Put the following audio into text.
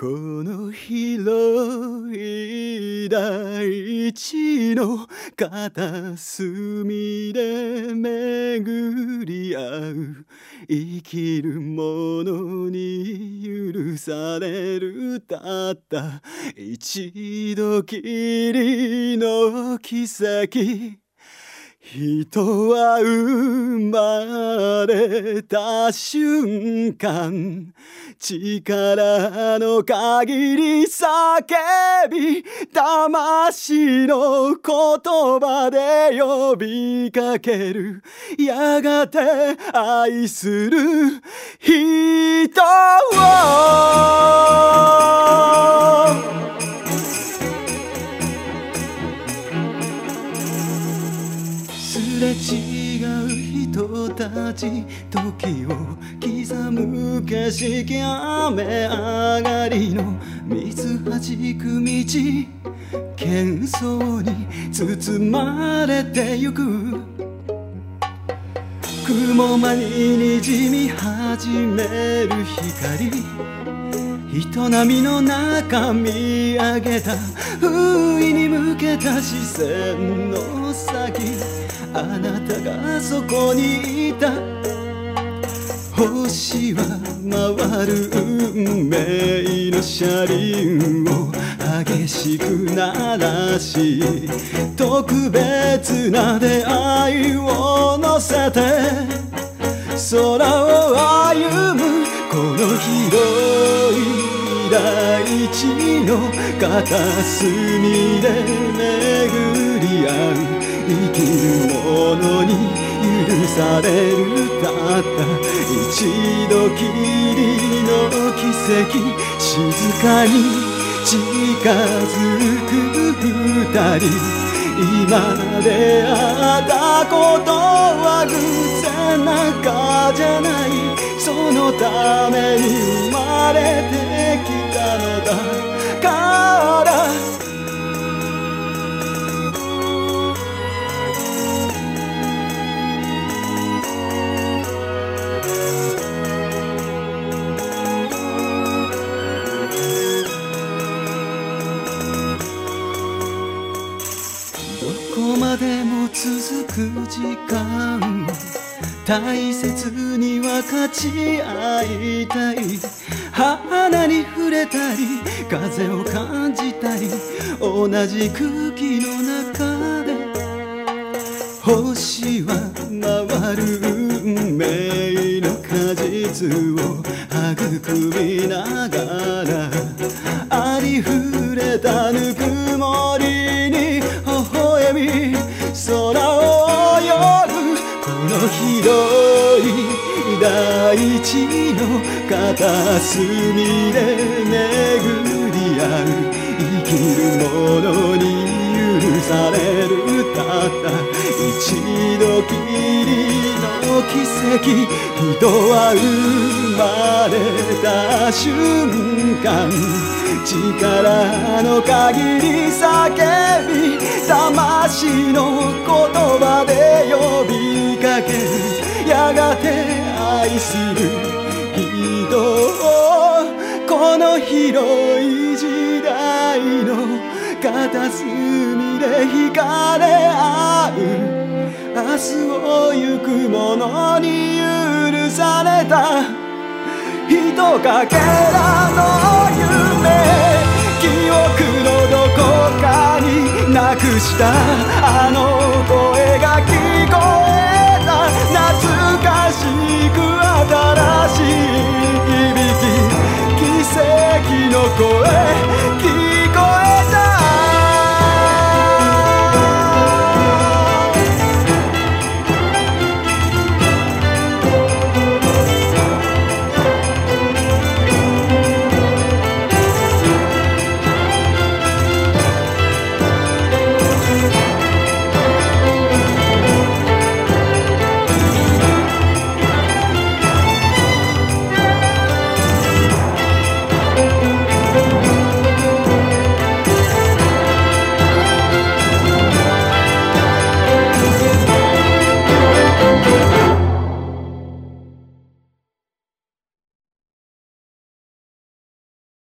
この広い大地の片隅で巡り合う。生きる者に許されるたった。一度きりの奇跡。人は生まれた瞬間力の限り叫び魂の言葉で呼びかける。やがて愛する人を時を刻む景色雨上がりの水はじく道喧騒に包まれてゆく。雲間ににじみ始める光。人波の中見上げた。不意に向けた視線の先。あなたがそこにいた。星は回る運命の車輪を。激しく鳴らし特別な出会いを乗せて。空を歩むこの広い大地の片隅で巡り合う生きる者に許されるたった一度きりの奇跡静かに近づく二人。今であったことは偶然なんかじゃない。そのために生まれて続く時間。大切に分かち合いたい。花に触れたり風を感じたり。同じ空気の中で。星は回る運命の果実を育みながら。ありふれたぬくもり。空を泳ぐこの広い大地の片隅で巡り合う。生きる者に許されるたった一度きりの奇跡人は生まれた瞬間力の限り叫び魂の言葉で呼びかけるやがて愛する人をこの広い時代の片隅で惹かれ合う。明日を行く者に許された。ひとかけらの夢記憶のどこかになくしたあの声が聞こえた懐かしく新しい響き奇跡の声